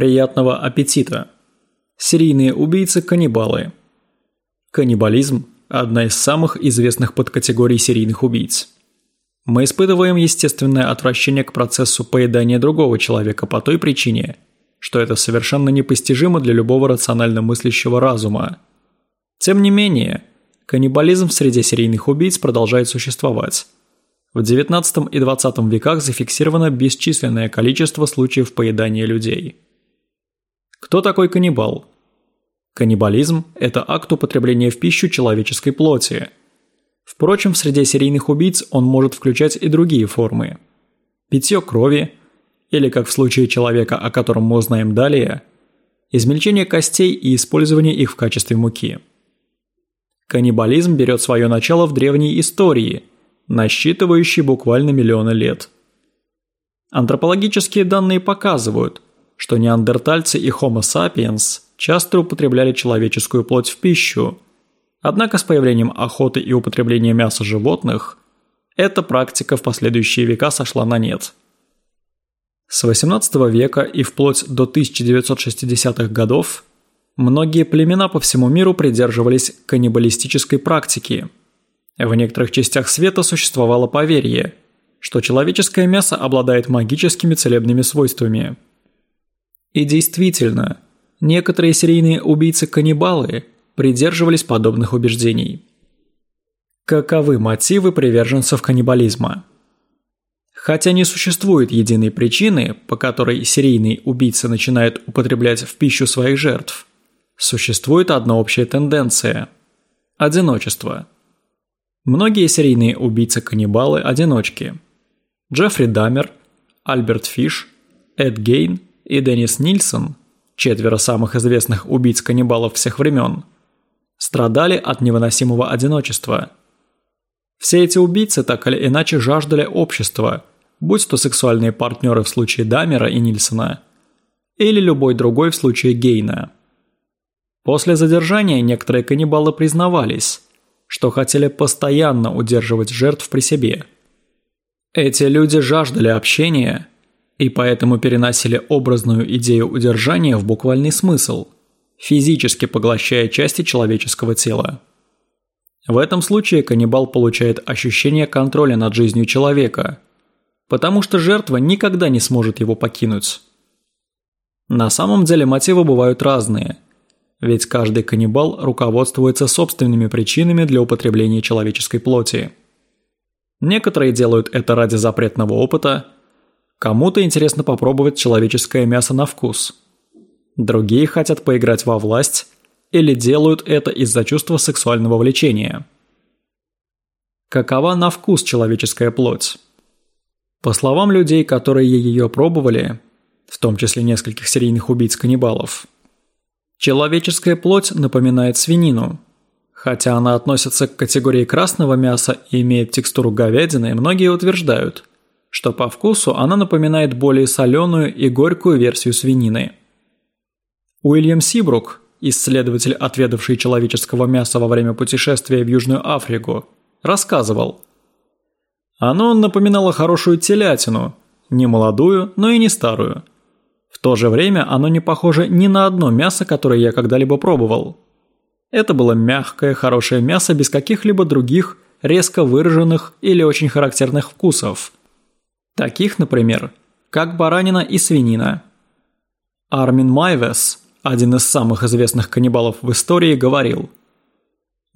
Приятного аппетита! Серийные убийцы-каннибалы. Каннибализм – одна из самых известных подкатегорий серийных убийц. Мы испытываем естественное отвращение к процессу поедания другого человека по той причине, что это совершенно непостижимо для любого рационально мыслящего разума. Тем не менее, каннибализм в среде серийных убийц продолжает существовать. В XIX и XX веках зафиксировано бесчисленное количество случаев поедания людей. Кто такой каннибал? Каннибализм – это акт употребления в пищу человеческой плоти. Впрочем, в среде серийных убийц он может включать и другие формы. Питье крови, или, как в случае человека, о котором мы узнаем далее, измельчение костей и использование их в качестве муки. Каннибализм берет свое начало в древней истории, насчитывающей буквально миллионы лет. Антропологические данные показывают, что неандертальцы и Homo sapiens часто употребляли человеческую плоть в пищу, однако с появлением охоты и употребления мяса животных эта практика в последующие века сошла на нет. С XVIII века и вплоть до 1960-х годов многие племена по всему миру придерживались каннибалистической практики. В некоторых частях света существовало поверье, что человеческое мясо обладает магическими целебными свойствами. И действительно, некоторые серийные убийцы-каннибалы придерживались подобных убеждений. Каковы мотивы приверженцев каннибализма? Хотя не существует единой причины, по которой серийный убийца начинает употреблять в пищу своих жертв, Существует одна общая тенденция – одиночество. Многие серийные убийцы-каннибалы – одиночки. Джеффри Даммер, Альберт Фиш, Эд Гейн и Деннис Нильсон – четверо самых известных убийц-каннибалов всех времен – страдали от невыносимого одиночества. Все эти убийцы так или иначе жаждали общества, будь то сексуальные партнеры в случае Даммера и Нильсона, или любой другой в случае Гейна – После задержания некоторые каннибалы признавались, что хотели постоянно удерживать жертв при себе. Эти люди жаждали общения и поэтому переносили образную идею удержания в буквальный смысл, физически поглощая части человеческого тела. В этом случае каннибал получает ощущение контроля над жизнью человека, потому что жертва никогда не сможет его покинуть. На самом деле мотивы бывают разные – ведь каждый каннибал руководствуется собственными причинами для употребления человеческой плоти. Некоторые делают это ради запретного опыта, кому-то интересно попробовать человеческое мясо на вкус. Другие хотят поиграть во власть или делают это из-за чувства сексуального влечения. Какова на вкус человеческая плоть? По словам людей, которые ее пробовали, в том числе нескольких серийных убийц-каннибалов – Человеческая плоть напоминает свинину. Хотя она относится к категории красного мяса и имеет текстуру говядины, многие утверждают, что по вкусу она напоминает более соленую и горькую версию свинины. Уильям Сибрук, исследователь, отведавший человеческого мяса во время путешествия в Южную Африку, рассказывал. Оно напоминало хорошую телятину, не молодую, но и не старую – в то же время оно не похоже ни на одно мясо, которое я когда-либо пробовал. Это было мягкое, хорошее мясо без каких-либо других, резко выраженных или очень характерных вкусов. Таких, например, как баранина и свинина. Армин Майвес, один из самых известных каннибалов в истории, говорил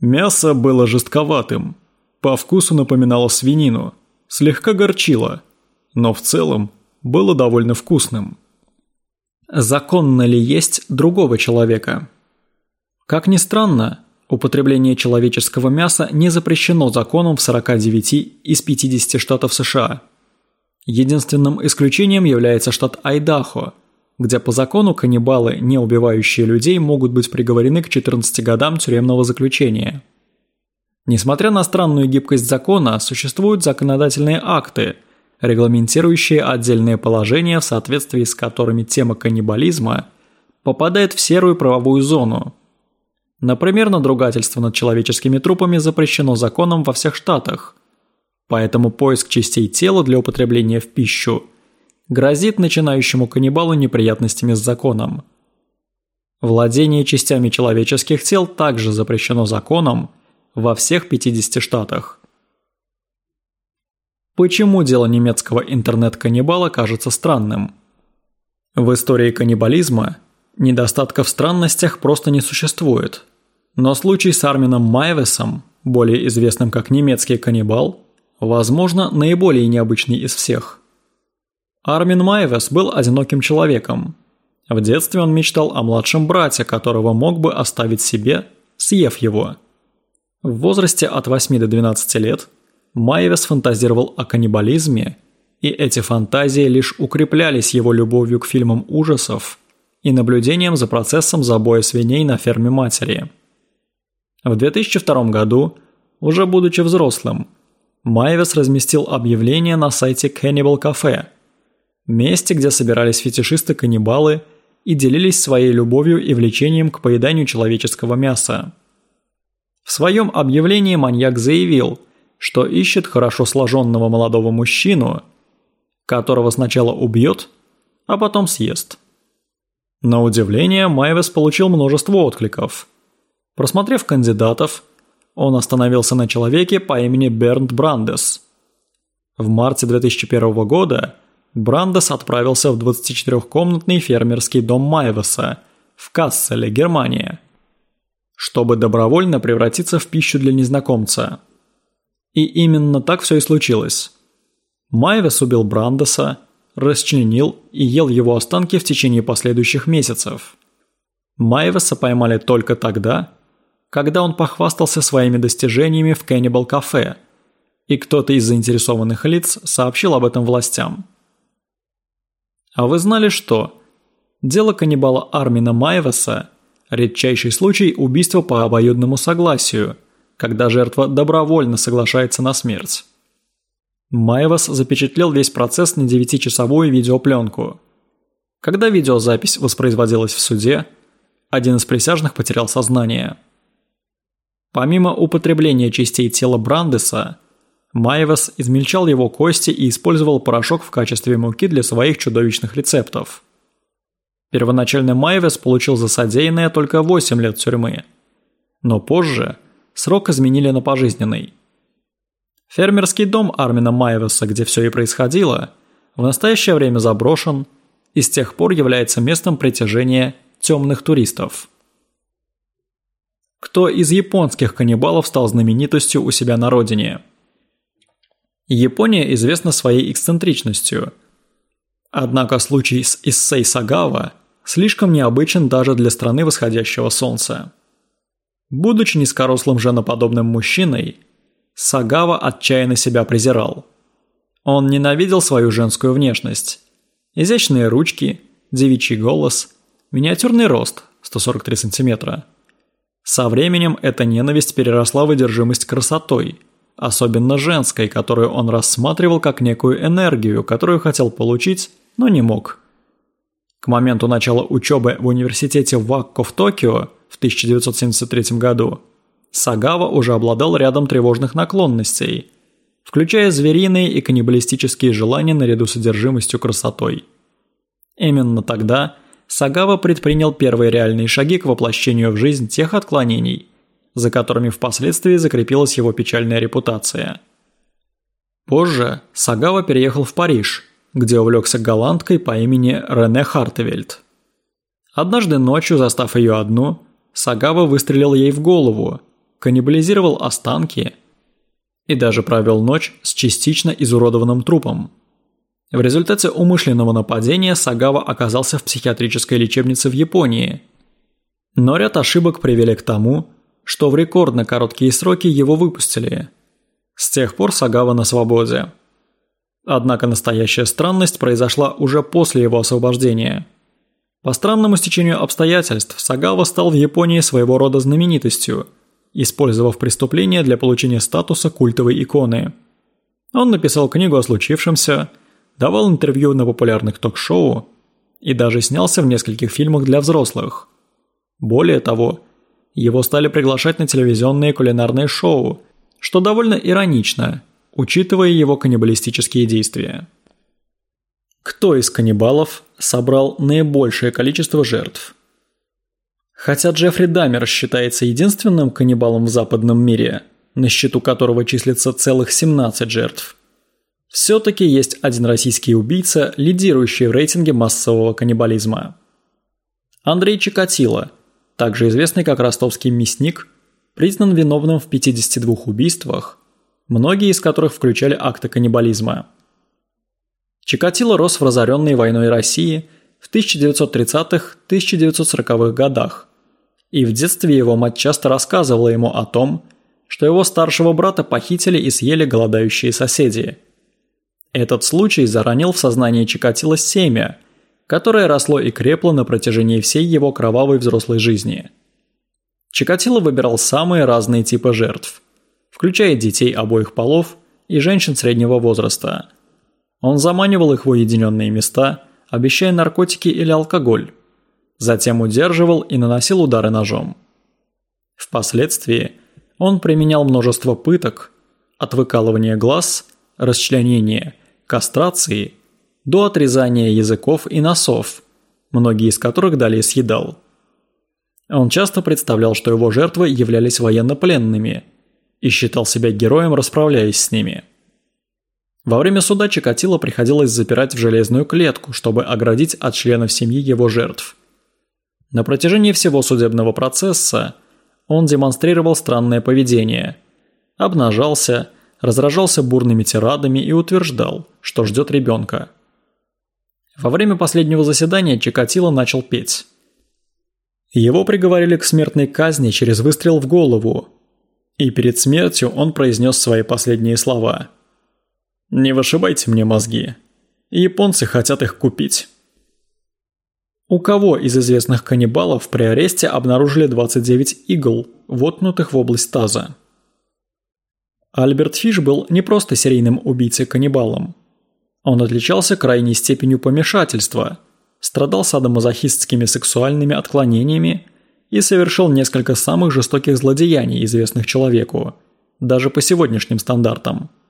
«Мясо было жестковатым, по вкусу напоминало свинину, слегка горчило, но в целом было довольно вкусным». Законно ли есть другого человека? Как ни странно, употребление человеческого мяса не запрещено законом в 49 из 50 штатов США. Единственным исключением является штат Айдахо, где по закону каннибалы, не убивающие людей, могут быть приговорены к 14 годам тюремного заключения. Несмотря на странную гибкость закона, существуют законодательные акты – регламентирующие отдельные положения, в соответствии с которыми тема каннибализма попадает в серую правовую зону. Например, надругательство над человеческими трупами запрещено законом во всех штатах, поэтому поиск частей тела для употребления в пищу грозит начинающему каннибалу неприятностями с законом. Владение частями человеческих тел также запрещено законом во всех 50 штатах. Почему дело немецкого интернет-каннибала кажется странным? В истории каннибализма недостатков в странностях просто не существует. Но случай с Армином Майвесом, более известным как немецкий каннибал, возможно, наиболее необычный из всех. Армин Майвес был одиноким человеком. В детстве он мечтал о младшем брате, которого мог бы оставить себе, съев его. В возрасте от 8 до 12 лет Майвес фантазировал о каннибализме, и эти фантазии лишь укреплялись его любовью к фильмам ужасов и наблюдением за процессом забоя свиней на ферме матери. В 2002 году, уже будучи взрослым, Майвес разместил объявление на сайте Cannibal Cafe, месте, где собирались фетишисты-каннибалы и делились своей любовью и влечением к поеданию человеческого мяса. В своем объявлении маньяк заявил – что ищет хорошо сложенного молодого мужчину, которого сначала убьет, а потом съест. На удивление, Майвес получил множество откликов. Просмотрев кандидатов, он остановился на человеке по имени Бернт Брандес. В марте 2001 года Брандес отправился в 24-комнатный фермерский дом Майвеса в Касселе, Германия, чтобы добровольно превратиться в пищу для незнакомца – и именно так все и случилось. Майвес убил Брандеса, расчленил и ел его останки в течение последующих месяцев. Майвеса поймали только тогда, когда он похвастался своими достижениями в Cannibal Cafe, и кто-то из заинтересованных лиц сообщил об этом властям. А вы знали, что дело каннибала Армина Майвеса – редчайший случай убийства по обоюдному согласию – когда жертва добровольно соглашается на смерть. Майвас запечатлел весь процесс на 9-часовую видеопленку. Когда видеозапись воспроизводилась в суде, один из присяжных потерял сознание. Помимо употребления частей тела Брандеса, Майвас измельчал его кости и использовал порошок в качестве муки для своих чудовищных рецептов. Первоначально Майвес получил за содеянное только 8 лет тюрьмы. Но позже срок изменили на пожизненный. Фермерский дом Армина Майвеса, где все и происходило, в настоящее время заброшен и с тех пор является местом притяжения темных туристов. Кто из японских каннибалов стал знаменитостью у себя на родине? Япония известна своей эксцентричностью. Однако случай с Иссей Сагава слишком необычен даже для страны восходящего солнца. Будучи низкорослым женоподобным мужчиной, Сагава отчаянно себя презирал. Он ненавидел свою женскую внешность. Изящные ручки, девичий голос, миниатюрный рост 143 сантиметра. Со временем эта ненависть переросла в одержимость красотой, особенно женской, которую он рассматривал как некую энергию, которую хотел получить, но не мог. К моменту начала учебы в университете Вакко в Токио в 1973 году, Сагава уже обладал рядом тревожных наклонностей, включая звериные и каннибалистические желания наряду с одержимостью красотой. Именно тогда Сагава предпринял первые реальные шаги к воплощению в жизнь тех отклонений, за которыми впоследствии закрепилась его печальная репутация. Позже Сагава переехал в Париж, где увлекся голландкой по имени Рене Хартевельд. Однажды ночью, застав ее одну, Сагава выстрелил ей в голову, каннибализировал останки и даже провел ночь с частично изуродованным трупом. В результате умышленного нападения Сагава оказался в психиатрической лечебнице в Японии. Но ряд ошибок привели к тому, что в рекордно короткие сроки его выпустили. С тех пор Сагава на свободе. Однако настоящая странность произошла уже после его освобождения – по странному стечению обстоятельств Сагава стал в Японии своего рода знаменитостью, использовав преступление для получения статуса культовой иконы. Он написал книгу о случившемся, давал интервью на популярных ток-шоу и даже снялся в нескольких фильмах для взрослых. Более того, его стали приглашать на телевизионные кулинарные шоу, что довольно иронично, учитывая его каннибалистические действия. Кто из каннибалов собрал наибольшее количество жертв? Хотя Джеффри Дамер считается единственным каннибалом в западном мире, на счету которого числится целых 17 жертв, все-таки есть один российский убийца, лидирующий в рейтинге массового каннибализма. Андрей Чикатило, также известный как ростовский мясник, признан виновным в 52 убийствах, многие из которых включали акты каннибализма. Чикатило рос в разоренной войной России в 1930-1940-х годах, и в детстве его мать часто рассказывала ему о том, что его старшего брата похитили и съели голодающие соседи. Этот случай заронил в сознание Чикатило семя, которое росло и крепло на протяжении всей его кровавой взрослой жизни. Чикатило выбирал самые разные типы жертв, включая детей обоих полов и женщин среднего возраста – он заманивал их в уединенные места, обещая наркотики или алкоголь. Затем удерживал и наносил удары ножом. Впоследствии он применял множество пыток, от выкалывания глаз, расчленения, кастрации, до отрезания языков и носов, многие из которых далее съедал. Он часто представлял, что его жертвы являлись военнопленными и считал себя героем, расправляясь с ними. Во время суда Чикатило приходилось запирать в железную клетку, чтобы оградить от членов семьи его жертв. На протяжении всего судебного процесса он демонстрировал странное поведение. Обнажался, разражался бурными тирадами и утверждал, что ждет ребенка. Во время последнего заседания Чикатило начал петь. Его приговорили к смертной казни через выстрел в голову, и перед смертью он произнес свои последние слова – не вышибайте мне мозги. Японцы хотят их купить. У кого из известных каннибалов при аресте обнаружили 29 игл, воткнутых в область таза? Альберт Фиш был не просто серийным убийцей-каннибалом. Он отличался крайней степенью помешательства, страдал садомазохистскими сексуальными отклонениями и совершил несколько самых жестоких злодеяний, известных человеку, даже по сегодняшним стандартам –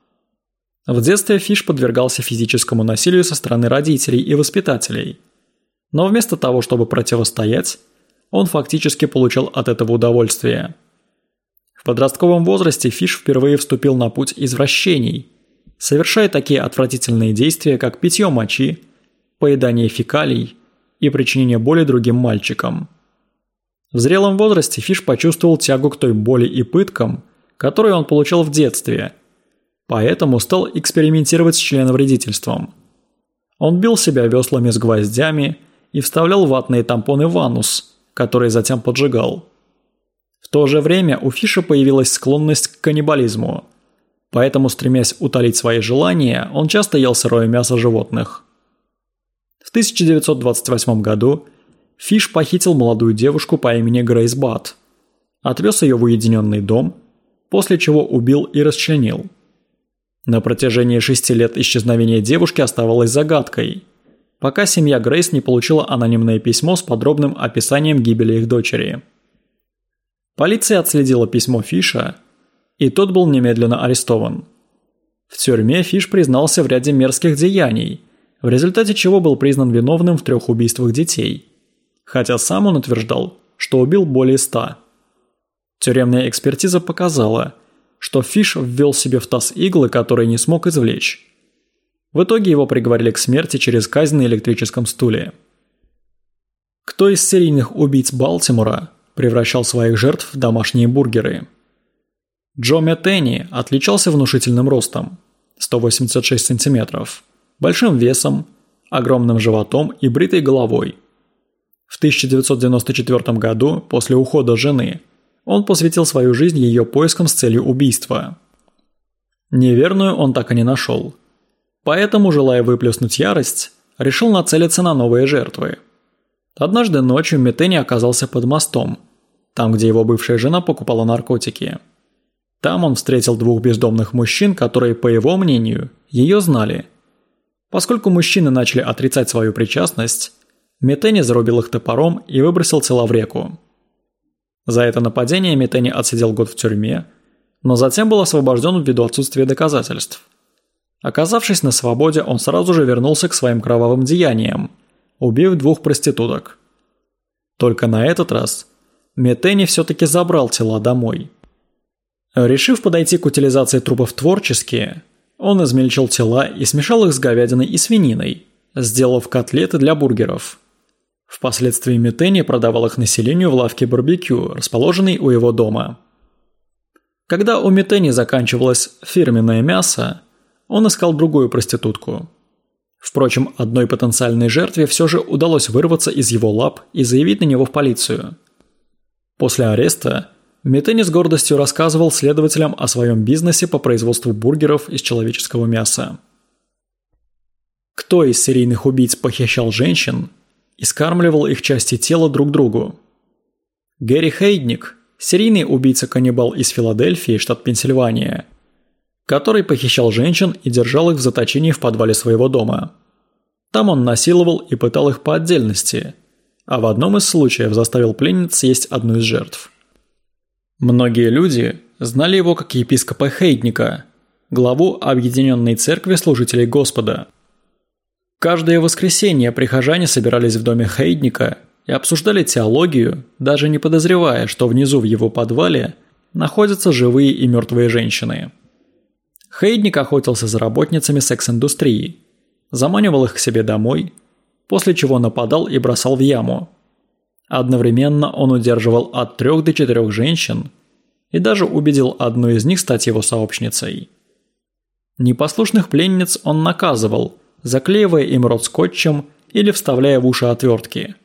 в детстве Фиш подвергался физическому насилию со стороны родителей и воспитателей. Но вместо того, чтобы противостоять, он фактически получил от этого удовольствие. Подростковом возрасте Фиш впервые вступил на путь извращений, совершая такие отвратительные действия, как питье мочи, поедание фекалий и причинение боли другим мальчикам. В зрелом возрасте Фиш почувствовал тягу к той боли и пыткам, которые он получал в детстве – Поэтому стал экспериментировать с членовредительством. Он бил себя веслами с гвоздями и вставлял ватные тампоны в анус, который затем поджигал. В то же время у Фиша появилась склонность к каннибализму, поэтому, стремясь утолить свои желания, он часто ел сырое мясо животных. В 1928 году Фиш похитил молодую девушку по имени Грейс Бат, отвез ее в уединенный дом, после чего убил и расчленил. На протяжении шести лет исчезновения девушки оставалось загадкой, пока семья Грейс не получила анонимное письмо с подробным описанием гибели их дочери. Полиция отследила письмо Фиша, и тот был немедленно арестован. В тюрьме Фиш признался в ряде мерзких деяний, в результате чего был признан виновным в трех убийствах детей, хотя сам он утверждал, что убил более ста. Тюремная экспертиза показала – что Фиш ввел себе в таз иглы, которые не смог извлечь. В итоге его приговорили к смерти через казнь на электрическом стуле. Кто из серийных убийц Балтимора превращал своих жертв в домашние бургеры? Джо Метенни отличался внушительным ростом – 186 сантиметров, большим весом, огромным животом и бритой головой. В 1994 году, после ухода жены – он посвятил свою жизнь ее поискам с целью убийства. Неверную он так и не нашел. Поэтому, желая выплеснуть ярость, решил нацелиться на новые жертвы. Однажды ночью Метени оказался под мостом, там, где его бывшая жена покупала наркотики. Там он встретил двух бездомных мужчин, которые, по его мнению, ее знали. Поскольку мужчины начали отрицать свою причастность, Метени зарубил их топором и выбросил тела в реку. За это нападение Метени отсидел год в тюрьме, но затем был освобожден ввиду отсутствия доказательств. Оказавшись на свободе, он сразу же вернулся к своим кровавым деяниям, убив двух проституток. Только на этот раз Метени все-таки забрал тела домой. Решив подойти к утилизации трупов творчески, он измельчил тела и смешал их с говядиной и свининой, сделав котлеты для бургеров. Впоследствии Метени продавал их населению в лавке барбекю, расположенной у его дома. Когда у Метени заканчивалось фирменное мясо, он искал другую проститутку. Впрочем, одной потенциальной жертве все же удалось вырваться из его лап и заявить на него в полицию. После ареста Метени с гордостью рассказывал следователям о своем бизнесе по производству бургеров из человеческого мяса. Кто из серийных убийц похищал женщин и скармливал их части тела друг другу? Гэри Хейдник, серийный убийца-каннибал из Филадельфии, штат Пенсильвания, который похищал женщин и держал их в заточении в подвале своего дома. Там он насиловал и пытал их по отдельности, а в одном из случаев заставил пленниц съесть одну из жертв. Многие люди знали его как епископа Хейдника, главу Объединенной Церкви Служителей Господа. Каждое воскресенье прихожане собирались в доме Хейдника и обсуждали теологию, даже не подозревая, что внизу в его подвале находятся живые и мертвые женщины. Хейдник охотился за работницами секс-индустрии, заманивал их к себе домой, после чего нападал и бросал в яму. Одновременно он удерживал от трех до четырех женщин и даже убедил одну из них стать его сообщницей. Непослушных пленниц он наказывал, заклеивая им рот скотчем или вставляя в уши отвертки.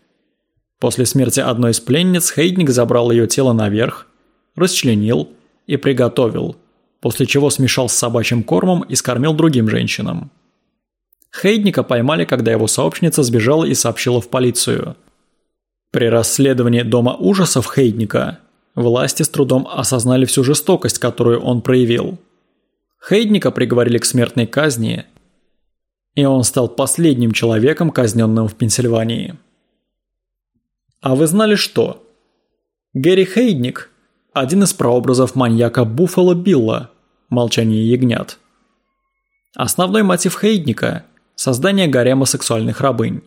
После смерти одной из пленниц Хейдник забрал ее тело наверх, расчленил и приготовил – после чего смешал с собачьим кормом и скормил другим женщинам. Хейдника поймали, когда его сообщница сбежала и сообщила в полицию. При расследовании Дома ужасов Хейдника власти с трудом осознали всю жестокость, которую он проявил. Хейдника приговорили к смертной казни, и он стал последним человеком, казненным в Пенсильвании. А вы знали что? Гэри Хейдник один из прообразов маньяка Буффало Билла «Молчание ягнят». Основной мотив Хейдника – создание гарема сексуальных рабынь.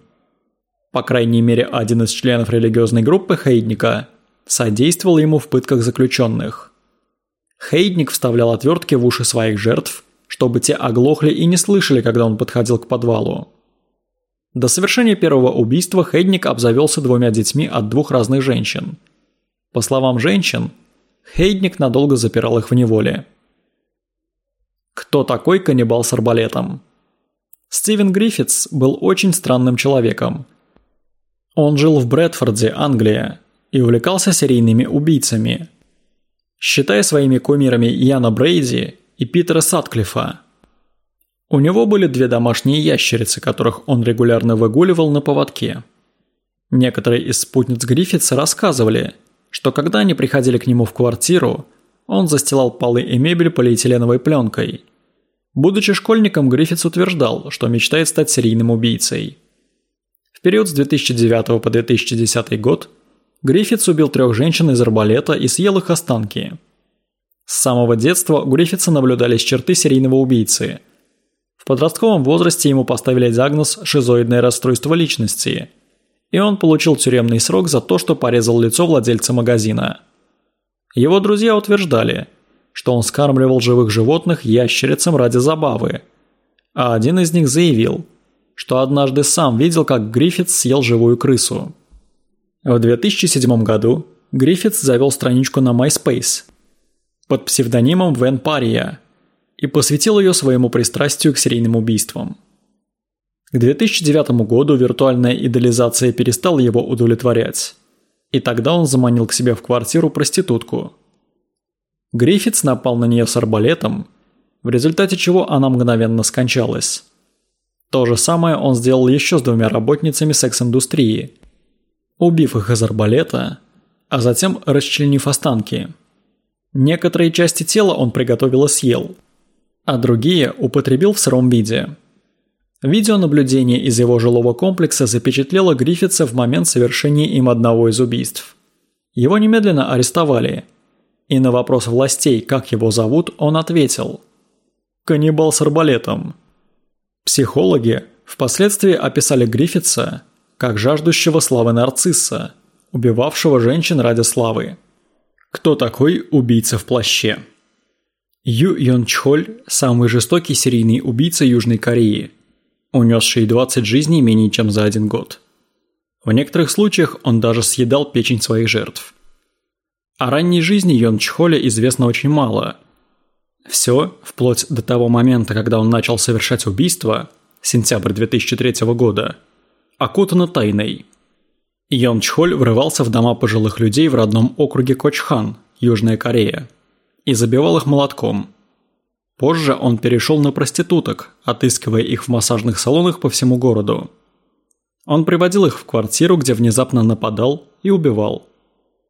По крайней мере, один из членов религиозной группы Хейдника содействовал ему в пытках заключенных. Хейдник вставлял отвертки в уши своих жертв, чтобы те оглохли и не слышали, когда он подходил к подвалу. До совершения первого убийства Хейдник обзавелся двумя детьми от двух разных женщин. По словам женщин, Хейдник надолго запирал их в неволе. Кто такой каннибал с арбалетом? Стивен Гриффитс был очень странным человеком. Он жил в Брэдфорде, Англия, и увлекался серийными убийцами, считая своими кумирами Яна Брейди и Питера Сатклифа. У него были две домашние ящерицы, которых он регулярно выгуливал на поводке. Некоторые из спутниц Гриффитса рассказывали, что когда они приходили к нему в квартиру, он застилал полы и мебель полиэтиленовой пленкой. Будучи школьником, Гриффитс утверждал, что мечтает стать серийным убийцей. В период с 2009 по 2010 год Гриффитс убил трех женщин из арбалета и съел их останки. С самого детства у Гриффитса наблюдались черты серийного убийцы. В подростковом возрасте ему поставили диагноз «шизоидное расстройство личности», и он получил тюремный срок за то, что порезал лицо владельца магазина. Его друзья утверждали, что он скармливал живых животных ящерицам ради забавы, а один из них заявил, что однажды сам видел, как Гриффитс съел живую крысу. В 2007 году Гриффитс завел страничку на MySpace под псевдонимом Вен Пария и посвятил ее своему пристрастию к серийным убийствам. К 2009 году виртуальная идеализация перестала его удовлетворять, и тогда он заманил к себе в квартиру проститутку. Гриффитс напал на нее с арбалетом, в результате чего она мгновенно скончалась. То же самое он сделал еще с двумя работницами секс-индустрии, убив их из арбалета, а затем расчленив останки. Некоторые части тела он приготовил и съел, а другие употребил в сыром виде – Видеонаблюдение из его жилого комплекса запечатлело Гриффитса в момент совершения им одного из убийств. Его немедленно арестовали. И на вопрос властей, как его зовут, он ответил. Каннибал с арбалетом. Психологи впоследствии описали Гриффитса как жаждущего славы нарцисса, убивавшего женщин ради славы. Кто такой убийца в плаще? Ю Йон Чхоль – самый жестокий серийный убийца Южной Кореи, унесший 20 жизней менее чем за один год. В некоторых случаях он даже съедал печень своих жертв. О ранней жизни Йон Чхоля известно очень мало. Все, вплоть до того момента, когда он начал совершать убийство, сентябрь 2003 года, окутано тайной. Йон Чхоль врывался в дома пожилых людей в родном округе Кочхан, Южная Корея, и забивал их молотком. Позже он перешел на проституток, отыскивая их в массажных салонах по всему городу. Он приводил их в квартиру, где внезапно нападал и убивал.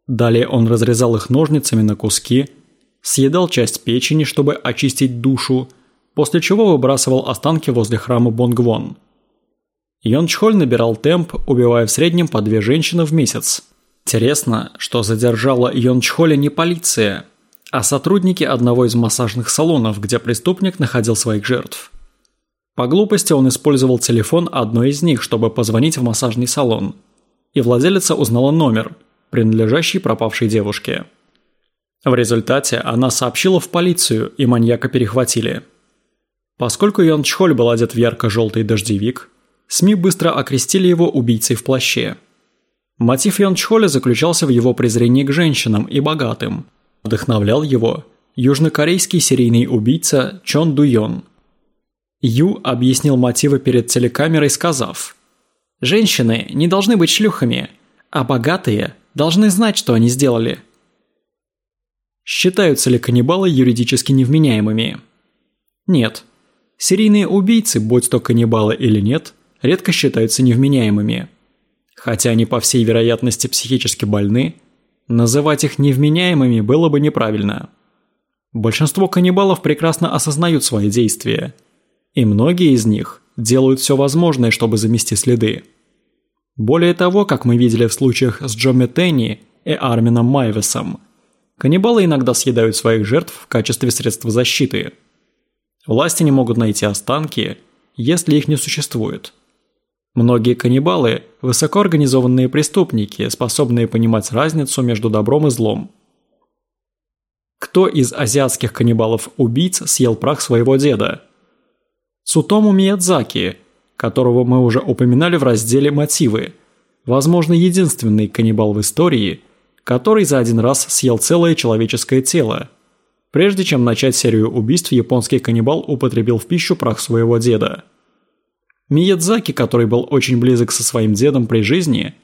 Далее он разрезал их ножницами на куски, съедал часть печени, чтобы очистить душу, после чего выбрасывал останки возле храма Бонгвон. Йон Чхоль набирал темп, убивая в среднем по две женщины в месяц. Интересно, что задержала Йон Чхоля не полиция, а сотрудники одного из массажных салонов, где преступник находил своих жертв. По глупости он использовал телефон одной из них, чтобы позвонить в массажный салон. И владелица узнала номер, принадлежащий пропавшей девушке. В результате она сообщила в полицию, и маньяка перехватили. Поскольку Йон Чхоль был одет в ярко-желтый дождевик, СМИ быстро окрестили его убийцей в плаще. Мотив Йон Чхоля заключался в его презрении к женщинам и богатым. Вдохновлял его южнокорейский серийный убийца Чон Ду Йон. Ю объяснил мотивы перед телекамерой, сказав «Женщины не должны быть шлюхами, а богатые должны знать, что они сделали». Считаются ли каннибалы юридически невменяемыми? Нет. Серийные убийцы, будь то каннибалы или нет, редко считаются невменяемыми. Хотя они по всей вероятности психически больны, называть их невменяемыми было бы неправильно. Большинство каннибалов прекрасно осознают свои действия, и многие из них делают все возможное, чтобы замести следы. Более того, как мы видели в случаях с Джо Тенни и Армином Майвесом, каннибалы иногда съедают своих жертв в качестве средства защиты. Власти не могут найти останки, если их не существует – Многие каннибалы – высокоорганизованные преступники, способные понимать разницу между добром и злом. Кто из азиатских каннибалов-убийц съел прах своего деда? Цутому Миядзаки, которого мы уже упоминали в разделе «Мотивы», возможно, единственный каннибал в истории, который за один раз съел целое человеческое тело. Прежде чем начать серию убийств, японский каннибал употребил в пищу прах своего деда. Миядзаки, который был очень близок со своим дедом при жизни,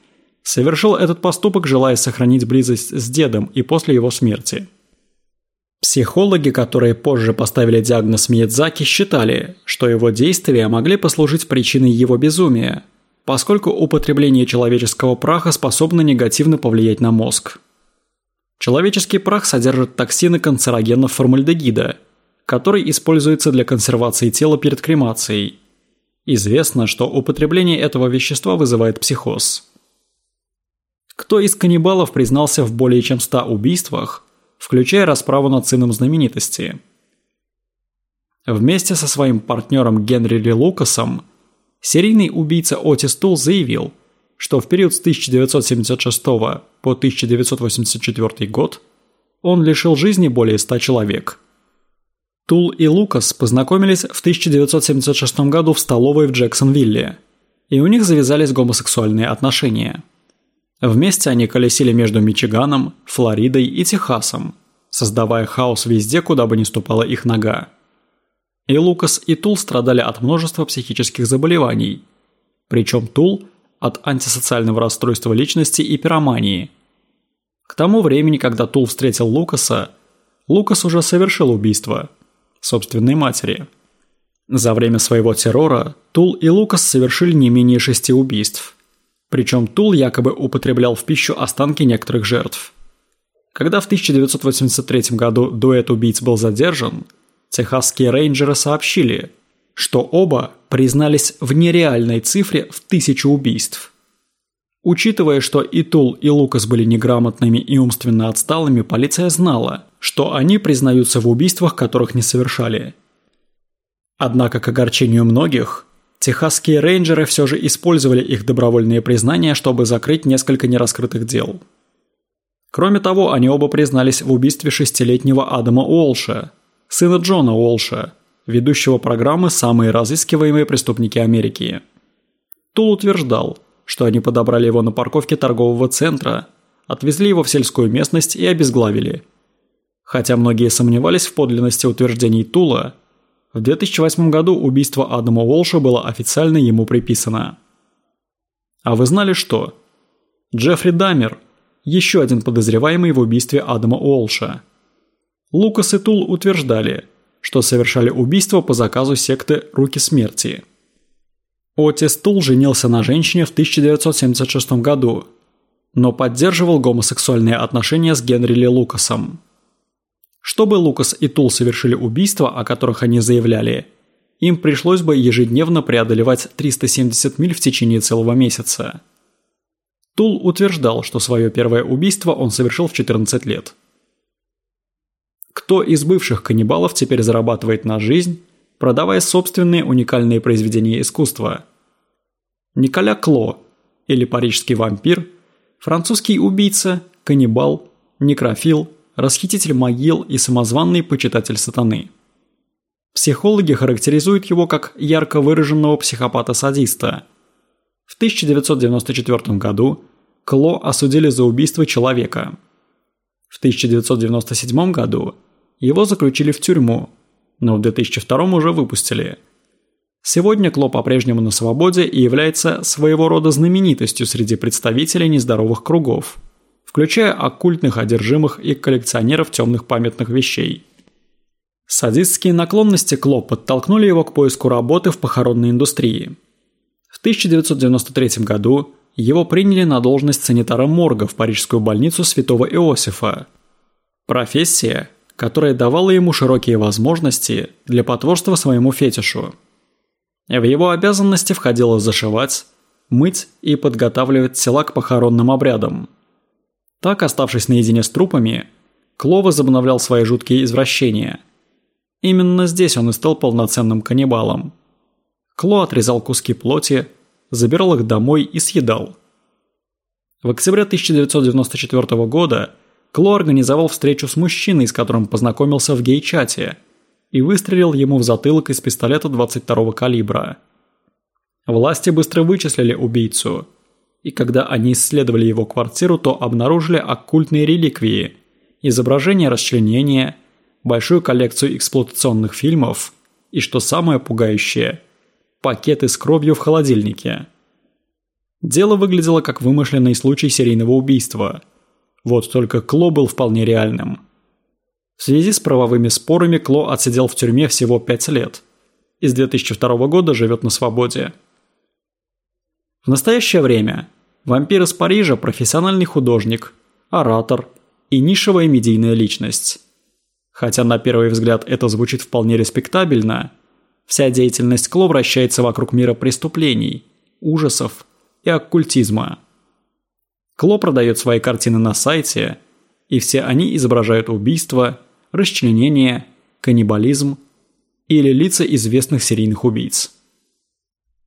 совершил этот поступок, желая сохранить близость с дедом и после его смерти. Психологи, которые позже поставили диагноз Миядзаки, считали, что его действия могли послужить причиной его безумия, поскольку употребление человеческого праха способно негативно повлиять на мозг. Человеческий прах содержит токсины канцерогенов формальдегида, который используется для консервации тела перед кремацией – Известно, что употребление этого вещества вызывает психоз. Кто из каннибалов признался в более чем 100 убийствах, включая расправу над сыном знаменитости? Вместе со своим партнером Генри Ли Лукасом серийный убийца Отис Тул заявил, что в период с 1976 по 1984 год он лишил жизни более 100 человек – Тул и Лукас познакомились в 1976 году в столовой в Джексонвилле, и у них завязались гомосексуальные отношения. Вместе они колесили между Мичиганом, Флоридой и Техасом, создавая хаос везде, куда бы ни ступала их нога. И Лукас, и Тул страдали от множества психических заболеваний, причем Тул – от антисоциального расстройства личности и пиромании. К тому времени, когда Тул встретил Лукаса, Лукас уже совершил убийство – собственной матери. За время своего террора Тул и Лукас совершили не менее шести убийств. Причем Тул якобы употреблял в пищу останки некоторых жертв. Когда в 1983 году дуэт убийц был задержан, техасские рейнджеры сообщили, что оба признались в нереальной цифре в тысячу убийств. Учитывая, что и Тул, и Лукас были неграмотными и умственно отсталыми, полиция знала, что они признаются в убийствах, которых не совершали. Однако, к огорчению многих, техасские рейнджеры все же использовали их добровольные признания, чтобы закрыть несколько нераскрытых дел. Кроме того, они оба признались в убийстве шестилетнего Адама Уолша, сына Джона Уолша, ведущего программы «Самые разыскиваемые преступники Америки». Тул утверждал, что они подобрали его на парковке торгового центра, отвезли его в сельскую местность и обезглавили. Хотя многие сомневались в подлинности утверждений Тула, в 2008 году убийство Адама Уолша было официально ему приписано. А вы знали что? Джеффри Дамер – еще один подозреваемый в убийстве Адама Уолша. Лукас и Тул утверждали, что совершали убийство по заказу секты «Руки смерти». Отис Тул женился на женщине в 1976 году, но поддерживал гомосексуальные отношения с Генри Ли Лукасом. Чтобы Лукас и Тул совершили убийства, о которых они заявляли, им пришлось бы ежедневно преодолевать 370 миль в течение целого месяца. Тул утверждал, что свое первое убийство он совершил в 14 лет. Кто из бывших каннибалов теперь зарабатывает на жизнь, продавая собственные уникальные произведения искусства? Николя Кло, или парижский вампир, французский убийца, каннибал, некрофил, расхититель могил и самозванный почитатель сатаны. Психологи характеризуют его как ярко выраженного психопата-садиста. В 1994 году Кло осудили за убийство человека. В 1997 году его заключили в тюрьму, но в 2002 уже выпустили. Сегодня Кло по-прежнему на свободе и является своего рода знаменитостью среди представителей нездоровых кругов, включая оккультных одержимых и коллекционеров темных памятных вещей. Садистские наклонности Кло подтолкнули его к поиску работы в похоронной индустрии. В 1993 году его приняли на должность санитара морга в парижскую больницу Святого Иосифа. Профессия, которая давала ему широкие возможности для потворства своему фетишу. В его обязанности входило зашивать, мыть и подготавливать тела к похоронным обрядам. Так, оставшись наедине с трупами, Кло возобновлял свои жуткие извращения. Именно здесь он и стал полноценным каннибалом. Кло отрезал куски плоти, забирал их домой и съедал. В октябре 1994 года Кло организовал встречу с мужчиной, с которым познакомился в гей-чате, и выстрелил ему в затылок из пистолета 22-го калибра. Власти быстро вычислили убийцу, и когда они исследовали его квартиру, то обнаружили оккультные реликвии, изображение расчленения, большую коллекцию эксплуатационных фильмов и, что самое пугающее – пакеты с кровью в холодильнике. Дело выглядело как вымышленный случай серийного убийства. Вот только Кло был вполне реальным. В связи с правовыми спорами Кло отсидел в тюрьме всего 5 лет. И с 2002 года живет на свободе. В настоящее время вампир из Парижа – профессиональный художник, оратор и нишевая медийная личность. Хотя на первый взгляд это звучит вполне респектабельно – Вся деятельность Кло вращается вокруг мира преступлений, ужасов и оккультизма. Кло продает свои картины на сайте, и все они изображают убийства, расчленение, каннибализм или лица известных серийных убийц.